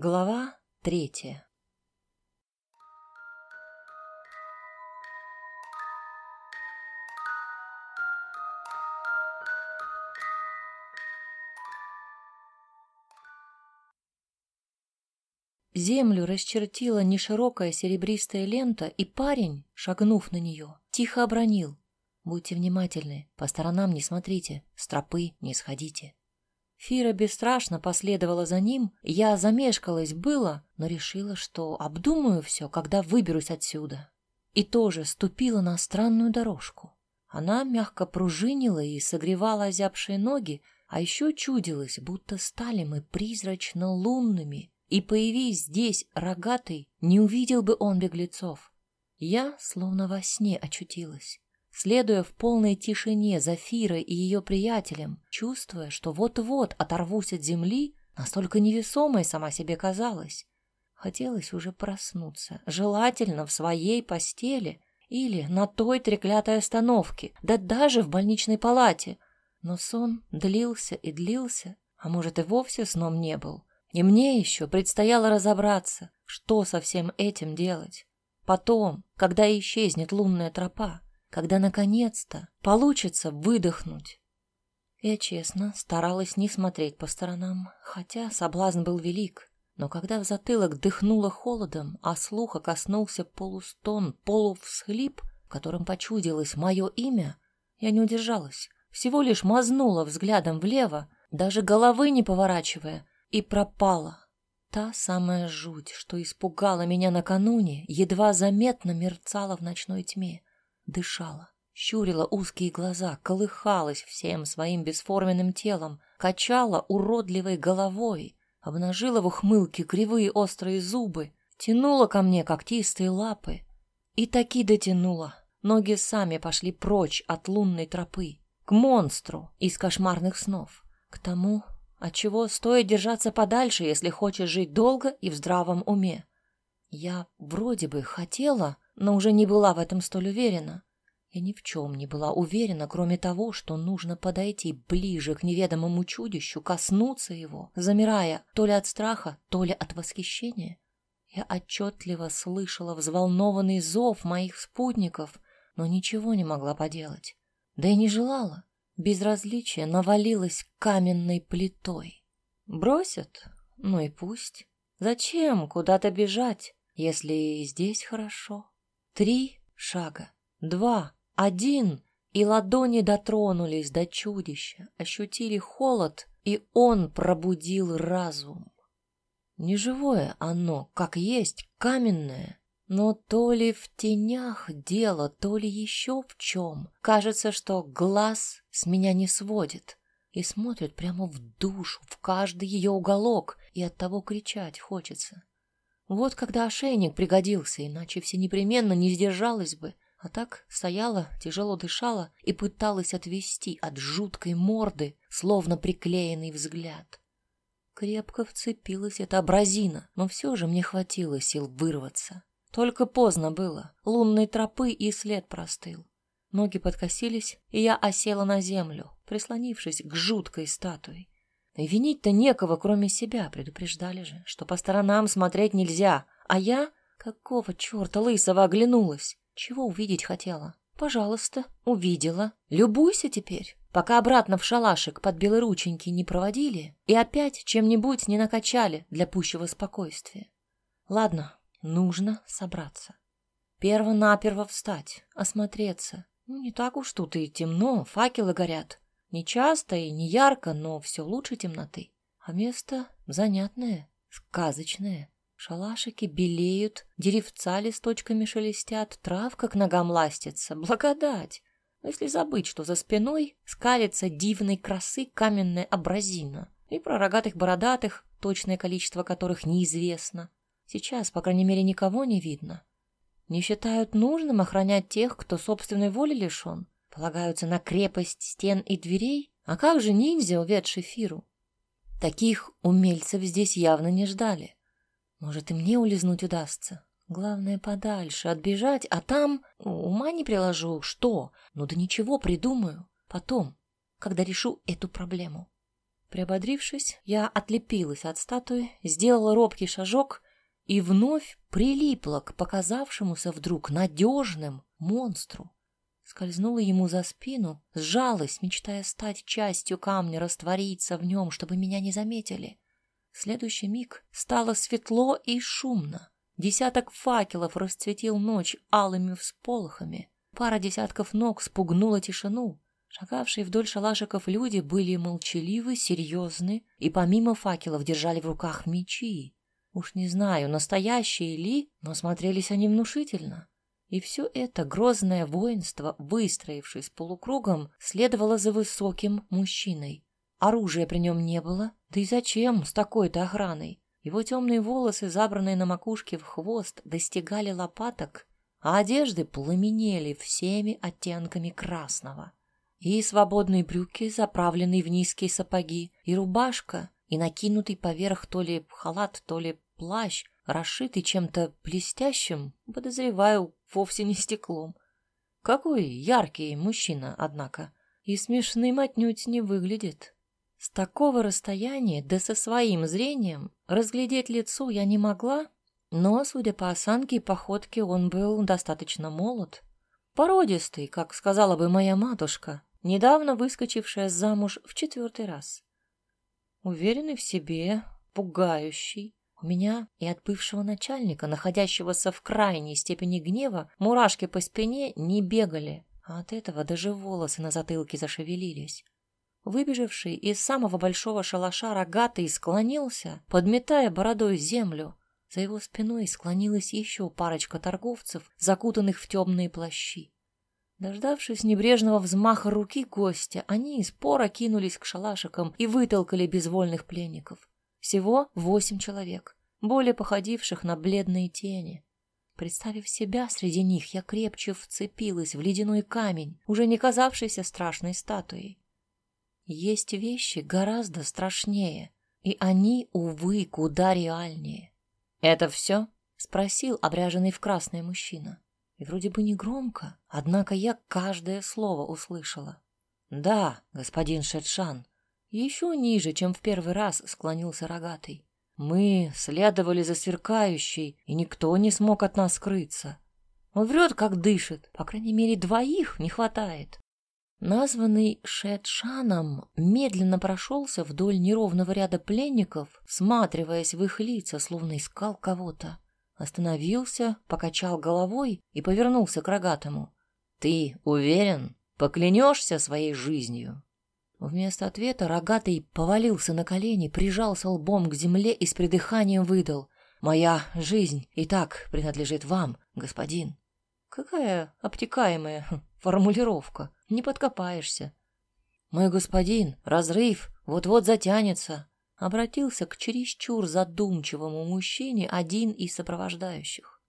Глава третья Землю расчертила неширокая серебристая лента, и парень, шагнув на нее, тихо обронил. «Будьте внимательны, по сторонам не смотрите, с тропы не сходите». Фира бесстрашно последовала за ним. Я замешкалась было, но решила, что обдумаю все, когда выберусь отсюда. И тоже ступила на странную дорожку. Она мягко пружинила и согревала озябшие ноги, а еще чудилось, будто стали мы призрачно-лунными, и появись здесь рогатый, не увидел бы он беглецов. Я словно во сне очутилась следуя в полной тишине за Фирой и ее приятелем, чувствуя, что вот-вот оторвусь от земли, настолько невесомой сама себе казалась. Хотелось уже проснуться, желательно в своей постели или на той треклятой остановке, да даже в больничной палате. Но сон длился и длился, а может и вовсе сном не был. И мне еще предстояло разобраться, что со всем этим делать. Потом, когда исчезнет лунная тропа, когда наконец-то получится выдохнуть. Я честно старалась не смотреть по сторонам, хотя соблазн был велик. Но когда в затылок дыхнуло холодом, а слуха коснулся полустон, полувсхлип, которым почудилось мое имя, я не удержалась, всего лишь мазнула взглядом влево, даже головы не поворачивая, и пропала. Та самая жуть, что испугала меня накануне, едва заметно мерцала в ночной тьме дышала, щурила узкие глаза, колыхалась всем своим бесформенным телом, качала уродливой головой, обнажила в ухмылке кривые острые зубы, тянула ко мне когтистые лапы. И таки дотянула. Ноги сами пошли прочь от лунной тропы, к монстру из кошмарных снов, к тому, от чего стоит держаться подальше, если хочешь жить долго и в здравом уме. Я вроде бы хотела, но уже не была в этом столь уверена. Я ни в чем не была уверена, кроме того, что нужно подойти ближе к неведомому чудищу, коснуться его, замирая то ли от страха, то ли от восхищения. Я отчетливо слышала взволнованный зов моих спутников, но ничего не могла поделать. Да и не желала. Безразличие навалилось каменной плитой. Бросят? Ну и пусть. Зачем куда-то бежать, если и здесь хорошо? Три шага, два, один, и ладони дотронулись до чудища, ощутили холод, и он пробудил разум. Неживое оно, как есть, каменное, но то ли в тенях дело, то ли еще в чем. Кажется, что глаз с меня не сводит и смотрит прямо в душу, в каждый ее уголок, и от того кричать хочется. Вот когда ошейник пригодился, иначе все непременно не сдержалась бы, а так стояла, тяжело дышала и пыталась отвести от жуткой морды, словно приклеенный взгляд. Крепко вцепилась эта абразина, но все же мне хватило сил вырваться. Только поздно было, лунной тропы и след простыл. Ноги подкосились, и я осела на землю, прислонившись к жуткой статуе. Винить-то некого, кроме себя, предупреждали же, что по сторонам смотреть нельзя. А я, какого черта лысого, оглянулась. Чего увидеть хотела? Пожалуйста, увидела. Любуйся теперь, пока обратно в шалашик под белорученьки не проводили и опять чем-нибудь не накачали для пущего спокойствия. Ладно, нужно собраться. Перво-наперво встать, осмотреться. Ну, не так уж тут и темно, факелы горят. Не часто и не ярко, но все лучше темноты. А место занятное, сказочное. Шалашики белеют, деревца листочками шелестят, травка к ногам ластится. Благодать! Но если забыть, что за спиной скалится дивной красы каменная абразина, и про рогатых бородатых, точное количество которых неизвестно. Сейчас, по крайней мере, никого не видно. Не считают нужным охранять тех, кто собственной воли лишен полагаются на крепость стен и дверей? А как же ниндзя, уведший Фиру? Таких умельцев здесь явно не ждали. Может, и мне улизнуть удастся. Главное, подальше, отбежать, а там ума не приложу. Что? Ну да ничего, придумаю. Потом, когда решу эту проблему. Приободрившись, я отлепилась от статуи, сделала робкий шажок и вновь прилипла к показавшемуся вдруг надежным монстру. Скользнула ему за спину, сжалась, мечтая стать частью камня, раствориться в нем, чтобы меня не заметили. В следующий миг стало светло и шумно. Десяток факелов расцветил ночь алыми всполохами. Пара десятков ног спугнула тишину. Шагавшие вдоль шалашиков люди были молчаливы, серьезны и помимо факелов держали в руках мечи. Уж не знаю, настоящие ли, но смотрелись они внушительно. И все это грозное воинство, выстроившись полукругом, следовало за высоким мужчиной. Оружия при нем не было, да и зачем с такой-то охраной? Его темные волосы, забранные на макушке в хвост, достигали лопаток, а одежды пламенели всеми оттенками красного. И свободные брюки, заправленные в низкие сапоги, и рубашка, и накинутый поверх то ли халат, то ли плащ, расшитый чем-то блестящим, подозреваю, вовсе не стеклом. Какой яркий мужчина, однако, и смешным отнюдь не выглядит. С такого расстояния, да со своим зрением, разглядеть лицо я не могла, но, судя по осанке и походке, он был достаточно молод. Породистый, как сказала бы моя матушка, недавно выскочившая замуж в четвертый раз. Уверенный в себе, пугающий. У меня и от бывшего начальника, находящегося в крайней степени гнева, мурашки по спине не бегали, а от этого даже волосы на затылке зашевелились. Выбежавший из самого большого шалаша рогатый склонился, подметая бородой землю. За его спиной склонилась еще парочка торговцев, закутанных в темные плащи. Дождавшись небрежного взмаха руки гостя, они из пора кинулись к шалашикам и вытолкали безвольных пленников. Всего восемь человек, более походивших на бледные тени. Представив себя среди них, я крепче вцепилась в ледяной камень, уже не казавшийся страшной статуей. Есть вещи гораздо страшнее, и они, увы, куда реальнее. «Это все?» — спросил обряженный в красное мужчина. И вроде бы не громко, однако я каждое слово услышала. «Да, господин Шетшан». Еще ниже, чем в первый раз, склонился рогатый. «Мы следовали за сверкающей, и никто не смог от нас скрыться. Он врет, как дышит, по крайней мере, двоих не хватает». Названный Шетшаном медленно прошелся вдоль неровного ряда пленников, всматриваясь в их лица, словно искал кого-то. Остановился, покачал головой и повернулся к рогатому. «Ты уверен? Поклянешься своей жизнью?» Вместо ответа рогатый повалился на колени, прижался лбом к земле и с придыханием выдал. «Моя жизнь и так принадлежит вам, господин». Какая обтекаемая формулировка, не подкопаешься. Мой господин, разрыв вот-вот затянется. Обратился к чересчур задумчивому мужчине один из сопровождающих.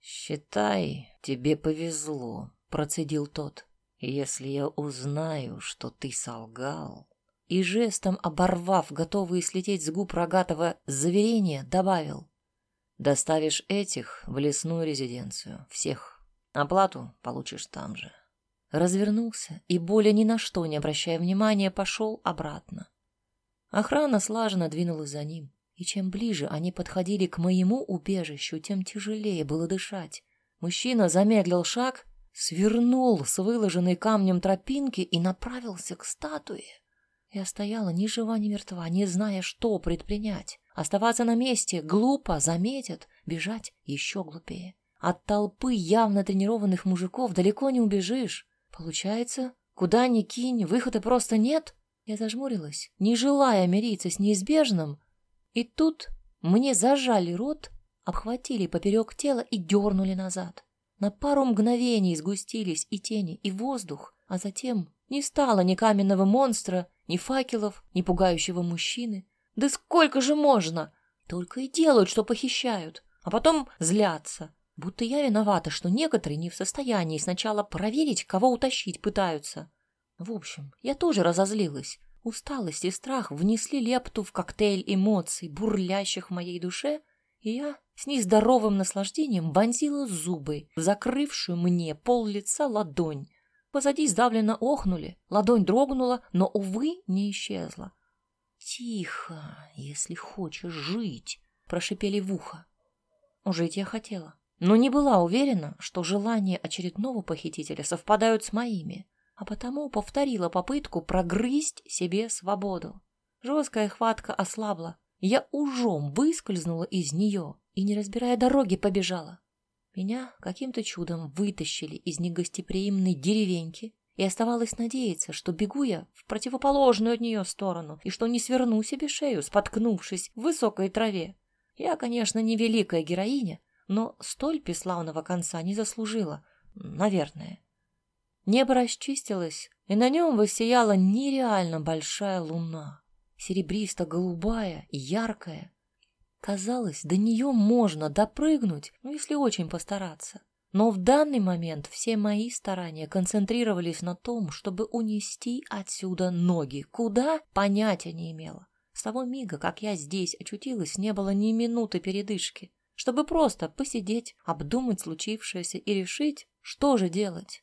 «Считай, тебе повезло», — процедил тот. «Если я узнаю, что ты солгал...» И жестом оборвав, готовые слететь с губ рогатого заверения, добавил. «Доставишь этих в лесную резиденцию, всех Оплату получишь там же. Развернулся и, более ни на что не обращая внимания, пошел обратно. Охрана слаженно двинулась за ним, и чем ближе они подходили к моему убежищу, тем тяжелее было дышать. Мужчина замедлил шаг, свернул с выложенной камнем тропинки и направился к статуе. Я стояла ни жива, ни мертва, не зная, что предпринять. Оставаться на месте глупо, заметят, бежать еще глупее. От толпы явно тренированных мужиков далеко не убежишь. Получается, куда ни кинь, выхода просто нет. Я зажмурилась, не желая мириться с неизбежным. И тут мне зажали рот, обхватили поперек тела и дернули назад. На пару мгновений сгустились и тени, и воздух, а затем не стало ни каменного монстра, ни факелов, ни пугающего мужчины. Да сколько же можно? Только и делают, что похищают, а потом злятся. Будто я виновата, что некоторые не в состоянии сначала проверить, кого утащить пытаются. В общем, я тоже разозлилась. Усталость и страх внесли лепту в коктейль эмоций, бурлящих в моей душе, я с нездоровым наслаждением вонзила зубы закрывшую мне пол лица ладонь. Позади сдавленно охнули, ладонь дрогнула, но, увы, не исчезла. тихо, если хочешь жить», — прошипели в ухо. Жить я хотела, но не была уверена, что желания очередного похитителя совпадают с моими, а потому повторила попытку прогрызть себе свободу. Жесткая хватка ослабла, я ужом выскользнула из нее и, не разбирая дороги, побежала. Меня каким-то чудом вытащили из негостеприимной деревеньки, и оставалось надеяться, что бегу я в противоположную от нее сторону и что не сверну себе шею, споткнувшись в высокой траве. Я, конечно, не великая героиня, но столь бесславного конца не заслужила, наверное. Небо расчистилось, и на нем высияла нереально большая луна, серебристо-голубая и яркая. Казалось, до нее можно допрыгнуть, ну, если очень постараться. Но в данный момент все мои старания концентрировались на том, чтобы унести отсюда ноги. Куда? Понятия не имела. С того мига, как я здесь очутилась, не было ни минуты передышки, чтобы просто посидеть, обдумать случившееся и решить, что же делать.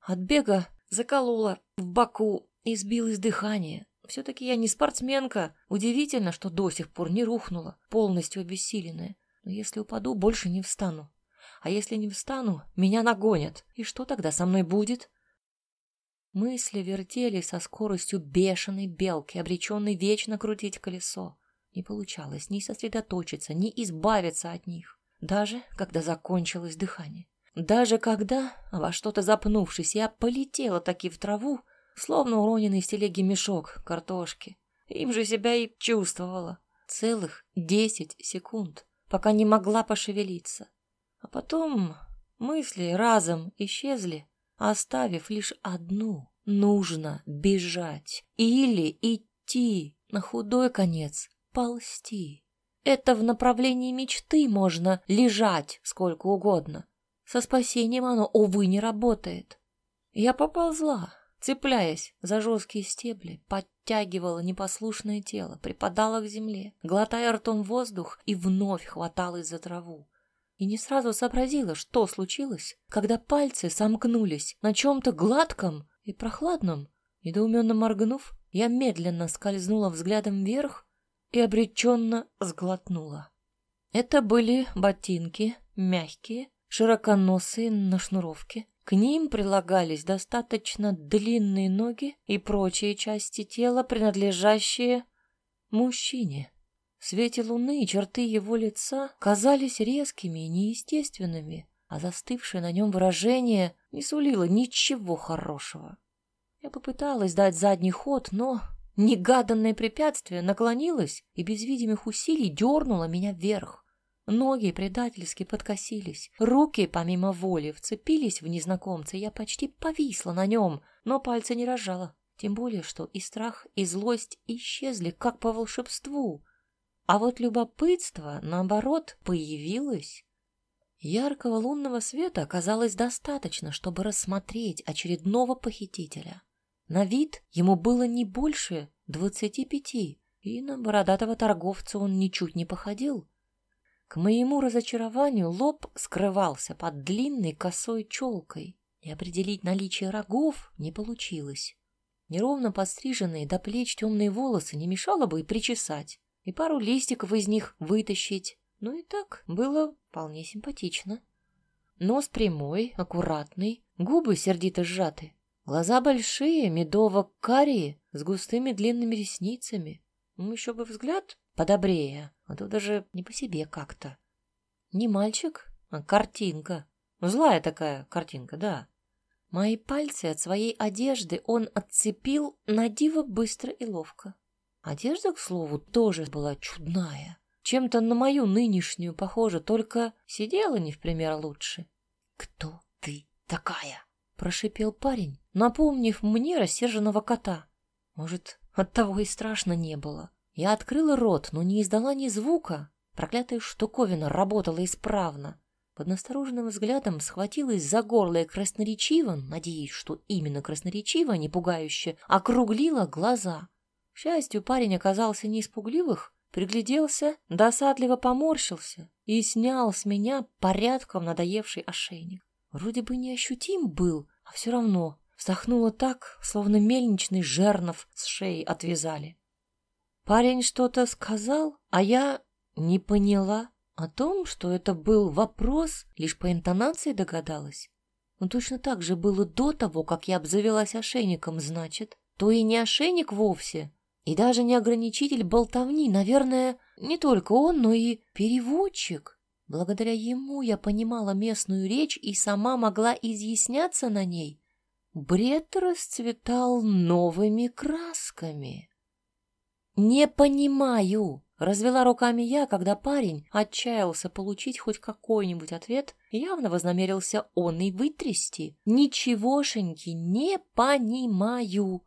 От бега заколола в боку и сбилось дыхание. Все-таки я не спортсменка. Удивительно, что до сих пор не рухнула, полностью обессиленная. Но если упаду, больше не встану. А если не встану, меня нагонят. И что тогда со мной будет? Мысли вертели со скоростью бешеной белки, обреченной вечно крутить колесо. Не получалось ни сосредоточиться, ни избавиться от них, даже когда закончилось дыхание. Даже когда, во что-то запнувшись, я полетела таки в траву, словно уроненный из телеги мешок картошки. Им же себя и чувствовала. Целых десять секунд, пока не могла пошевелиться. А потом мысли разом исчезли, оставив лишь одну. Нужно бежать или идти, на худой конец ползти. Это в направлении мечты можно лежать сколько угодно. Со спасением оно, увы, не работает. Я поползла, цепляясь за жесткие стебли, подтягивала непослушное тело, припадала к земле, глотая ртом воздух и вновь хваталась за траву и не сразу сообразила, что случилось, когда пальцы сомкнулись на чем-то гладком и прохладном. Недоуменно моргнув, я медленно скользнула взглядом вверх и обреченно сглотнула. Это были ботинки, мягкие, широконосые на шнуровке. К ним прилагались достаточно длинные ноги и прочие части тела, принадлежащие мужчине. В свете луны черты его лица казались резкими и неестественными, а застывшее на нем выражение не сулило ничего хорошего. Я попыталась дать задний ход, но негаданное препятствие наклонилось и без видимых усилий дернуло меня вверх. Ноги предательски подкосились, руки, помимо воли, вцепились в незнакомца, я почти повисла на нем, но пальцы не разжала. Тем более, что и страх, и злость исчезли, как по волшебству. А вот любопытство, наоборот, появилось. Яркого лунного света оказалось достаточно, чтобы рассмотреть очередного похитителя. На вид ему было не больше двадцати пяти, и на бородатого торговца он ничуть не походил. К моему разочарованию лоб скрывался под длинной косой челкой, и определить наличие рогов не получилось. Неровно подстриженные до плеч темные волосы не мешало бы и причесать и пару листиков из них вытащить. Ну и так было вполне симпатично. Нос прямой, аккуратный, губы сердито сжаты, глаза большие, медово-карие, с густыми длинными ресницами. Ну, еще бы взгляд подобрее, а то даже не по себе как-то. Не мальчик, а картинка. Злая такая картинка, да. Мои пальцы от своей одежды он отцепил на диво быстро и ловко. Одежда, к слову, тоже была чудная. Чем-то на мою нынешнюю похожа, только сидела не в пример лучше. «Кто ты такая?» — прошипел парень, напомнив мне рассерженного кота. Может, оттого и страшно не было. Я открыла рот, но не издала ни звука. Проклятая штуковина работала исправно. Под настороженным взглядом схватилась за горло и красноречиво, надеясь, что именно красноречиво, не пугающе, округлила глаза счастью, парень оказался не испугливых, пригляделся, досадливо поморщился и снял с меня порядком надоевший ошейник. Вроде бы неощутим был, а все равно вздохнула так, словно мельничный жернов с шеи отвязали. Парень что-то сказал, а я не поняла. О том, что это был вопрос, лишь по интонации догадалась. Но точно так же было до того, как я обзавелась ошейником, значит. То и не ошейник вовсе, и даже не ограничитель болтовни. Наверное, не только он, но и переводчик. Благодаря ему я понимала местную речь и сама могла изъясняться на ней. Бред расцветал новыми красками. «Не понимаю», Развела руками я, когда парень отчаялся получить хоть какой-нибудь ответ, явно вознамерился он и вытрясти. «Ничегошеньки не понимаю!»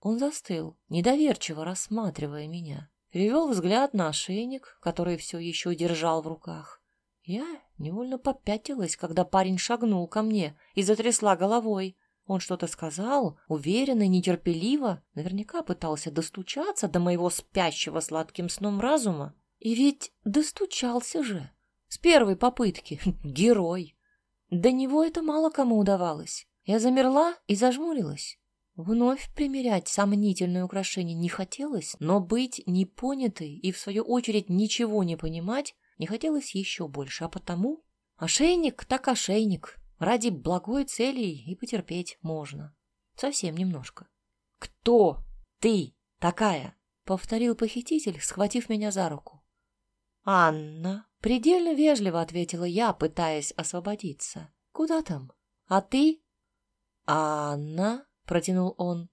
Он застыл, недоверчиво рассматривая меня. Перевел взгляд на ошейник, который все еще держал в руках. Я невольно попятилась, когда парень шагнул ко мне и затрясла головой. Он что-то сказал, уверенно и нетерпеливо, наверняка пытался достучаться до моего спящего сладким сном разума. И ведь достучался же. С первой попытки. Герой. До него это мало кому удавалось. Я замерла и зажмурилась. Вновь примерять сомнительное украшение не хотелось, но быть непонятой и, в свою очередь, ничего не понимать не хотелось еще больше, а потому... Ошейник так ошейник, Ради благой цели и потерпеть можно. Совсем немножко. «Кто ты такая?» — повторил похититель, схватив меня за руку. «Анна», — предельно вежливо ответила я, пытаясь освободиться. «Куда там? А ты?» «Анна», — протянул он.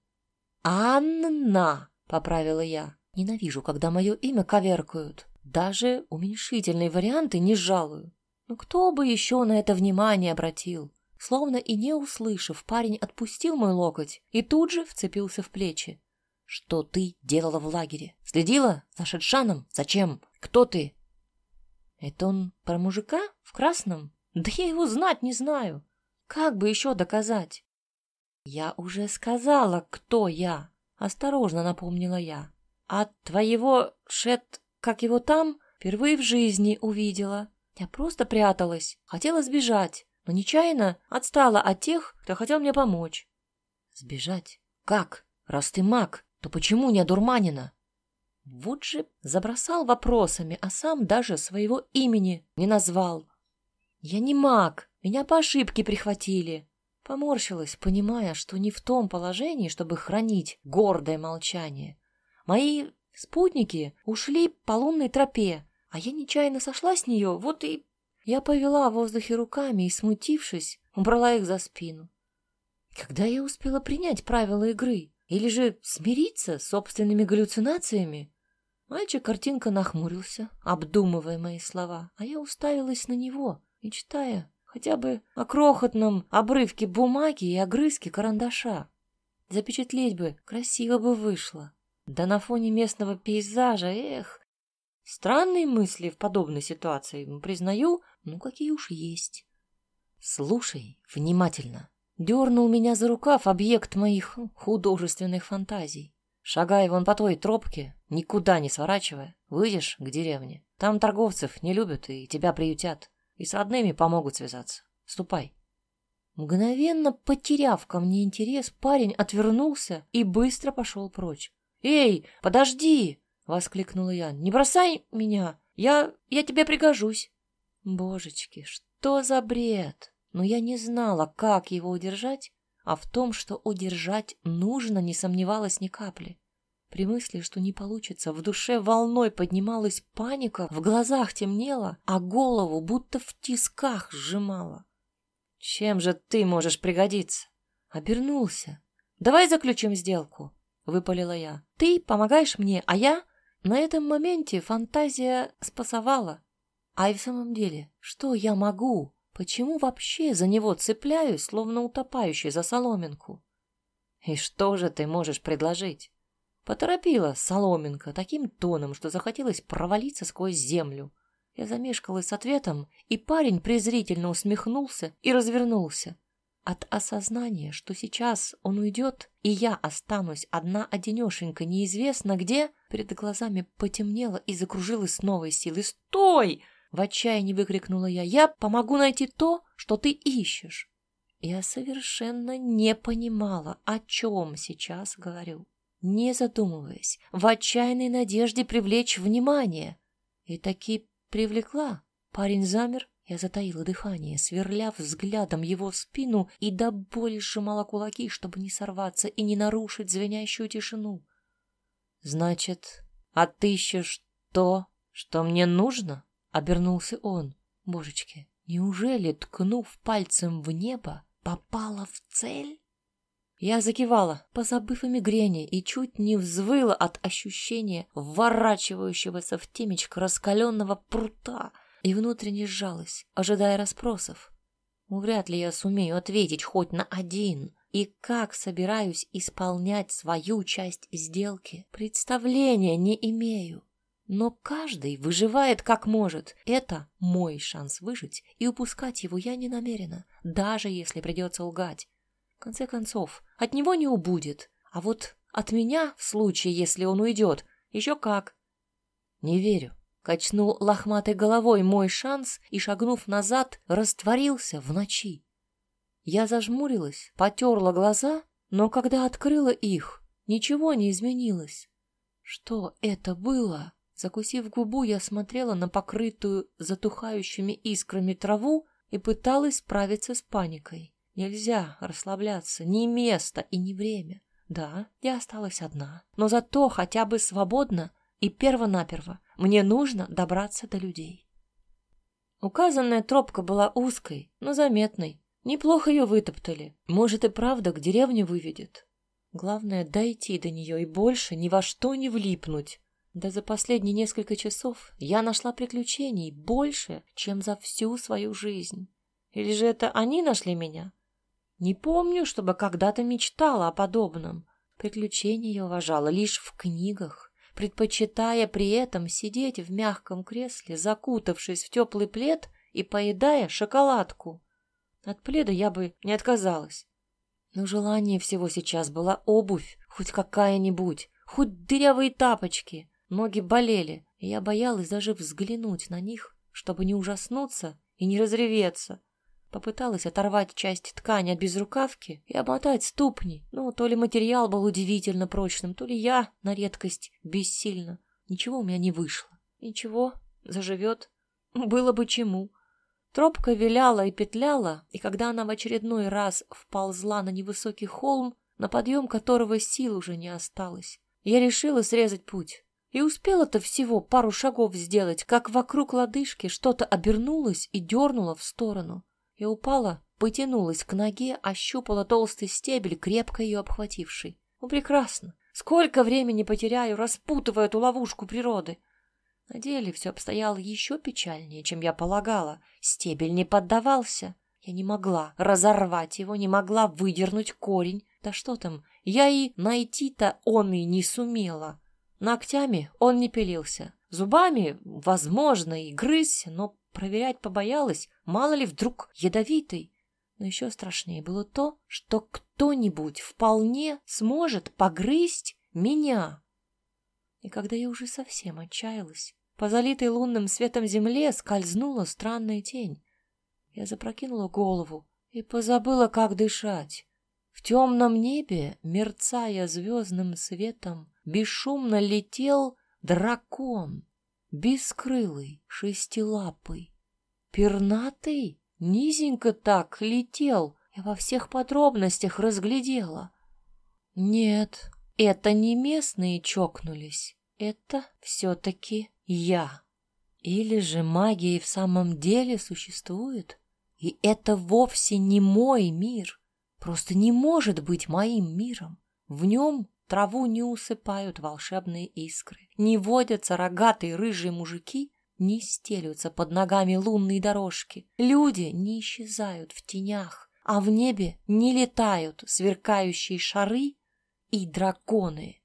«Анна», — поправила я. «Ненавижу, когда мое имя коверкают. Даже уменьшительные варианты не жалую. Ну кто бы еще на это внимание обратил? Словно и не услышав, парень отпустил мой локоть и тут же вцепился в плечи. «Что ты делала в лагере? Следила за Шедшаном? Зачем? Кто ты?» «Это он про мужика в красном? Да я его знать не знаю. Как бы еще доказать?» «Я уже сказала, кто я», — осторожно напомнила я. «От твоего Шет, как его там, впервые в жизни увидела. Я просто пряталась, хотела сбежать, но нечаянно отстала от тех, кто хотел мне помочь. Сбежать? Как? Раз ты маг, то почему не одурманена? Вот же забросал вопросами, а сам даже своего имени не назвал. Я не маг, меня по ошибке прихватили. Поморщилась, понимая, что не в том положении, чтобы хранить гордое молчание. Мои спутники ушли по лунной тропе, а я нечаянно сошла с нее, вот и... Я повела в воздухе руками и, смутившись, убрала их за спину. Когда я успела принять правила игры? Или же смириться с собственными галлюцинациями? Мальчик картинка нахмурился, обдумывая мои слова, а я уставилась на него, мечтая хотя бы о крохотном обрывке бумаги и огрызке карандаша. Запечатлеть бы, красиво бы вышло. Да на фоне местного пейзажа, эх, Странные мысли в подобной ситуации, признаю, ну какие уж есть. Слушай внимательно. Дернул меня за рукав объект моих художественных фантазий. Шагай вон по той тропке, никуда не сворачивая, выйдешь к деревне. Там торговцев не любят и тебя приютят. И с родными помогут связаться. Ступай. Мгновенно потеряв ко мне интерес, парень отвернулся и быстро пошел прочь. «Эй, подожди!» — воскликнула я. «Не бросай меня! Я... я тебе пригожусь!» Божечки, что за бред! Но я не знала, как его удержать, а в том, что удержать нужно, не сомневалась ни капли. При мысли, что не получится, в душе волной поднималась паника, в глазах темнело, а голову будто в тисках сжимала. «Чем же ты можешь пригодиться?» Обернулся. «Давай заключим сделку», — выпалила я. «Ты помогаешь мне, а я на этом моменте фантазия спасовала. А и в самом деле, что я могу? Почему вообще за него цепляюсь, словно утопающий за соломинку? И что же ты можешь предложить? Поторопила соломинка таким тоном, что захотелось провалиться сквозь землю. Я замешкалась с ответом, и парень презрительно усмехнулся и развернулся. От осознания, что сейчас он уйдет, и я останусь одна-одинешенька неизвестно где, перед глазами потемнело и закружилось с новой силой. «Стой!» — в отчаянии выкрикнула я. «Я помогу найти то, что ты ищешь». Я совершенно не понимала, о чем сейчас говорю. не задумываясь, в отчаянной надежде привлечь внимание. И таки привлекла. Парень замер, я затаила дыхание, сверляв взглядом его спину и до боли сжимала кулаки, чтобы не сорваться и не нарушить звенящую тишину. «Значит, отыщешь то, что мне нужно?» — обернулся он. «Божечки, неужели, ткнув пальцем в небо, попала в цель?» Я закивала, позабыв о мигрени, и чуть не взвыла от ощущения вворачивающегося в темечко раскаленного прута и внутренне сжалась, ожидая расспросов. Ну, вряд ли я сумею ответить хоть на один. И как собираюсь исполнять свою часть сделки, представления не имею. Но каждый выживает как может. Это мой шанс выжить, и упускать его я не намерена, даже если придется лгать конце концов, от него не убудет. А вот от меня, в случае, если он уйдет, еще как. Не верю. Качнул лохматой головой мой шанс и, шагнув назад, растворился в ночи. Я зажмурилась, потерла глаза, но когда открыла их, ничего не изменилось. Что это было? Закусив губу, я смотрела на покрытую затухающими искрами траву и пыталась справиться с паникой. Нельзя расслабляться, ни место и ни время. Да, я осталась одна, но зато хотя бы свободно и перво-наперво мне нужно добраться до людей. Указанная тропка была узкой, но заметной. Неплохо ее вытоптали. Может и правда к деревне выведет. Главное — дойти до нее и больше ни во что не влипнуть. Да за последние несколько часов я нашла приключений больше, чем за всю свою жизнь. Или же это они нашли меня? Не помню, чтобы когда-то мечтала о подобном. Приключения я уважала лишь в книгах, предпочитая при этом сидеть в мягком кресле, закутавшись в теплый плед и поедая шоколадку. От пледа я бы не отказалась. Но желание всего сейчас была обувь, хоть какая-нибудь, хоть дырявые тапочки. Ноги болели, и я боялась даже взглянуть на них, чтобы не ужаснуться и не разреветься. Попыталась оторвать часть ткани от безрукавки и обмотать ступни, но то ли материал был удивительно прочным, то ли я, на редкость, бессильно. Ничего у меня не вышло. Ничего, заживет. Было бы чему. Тропка виляла и петляла, и когда она в очередной раз вползла на невысокий холм, на подъем которого сил уже не осталось, я решила срезать путь. И успела-то всего пару шагов сделать, как вокруг лодыжки что-то обернулось и дернуло в сторону и упала, потянулась к ноге, ощупала толстый стебель, крепко ее обхвативший. Ну, прекрасно. Сколько времени потеряю, распутывая эту ловушку природы. На деле все обстояло еще печальнее, чем я полагала. Стебель не поддавался. Я не могла разорвать его, не могла выдернуть корень. Да что там, я и найти-то он и не сумела. Ногтями он не пилился. Зубами, возможно, и грызся, но Проверять побоялась, мало ли вдруг ядовитый. Но еще страшнее было то, что кто-нибудь вполне сможет погрызть меня. И когда я уже совсем отчаялась, по залитой лунным светом земле скользнула странная тень. Я запрокинула голову и позабыла, как дышать. В темном небе, мерцая звездным светом, бесшумно летел дракон бескрылый, шестилапый, пернатый, низенько так летел, я во всех подробностях разглядела. Нет, это не местные чокнулись, это все-таки я. Или же магия в самом деле существует, и это вовсе не мой мир, просто не может быть моим миром. В нем Траву не усыпают волшебные искры, не водятся рогатые рыжие мужики, не стелются под ногами лунные дорожки. Люди не исчезают в тенях, а в небе не летают сверкающие шары и драконы.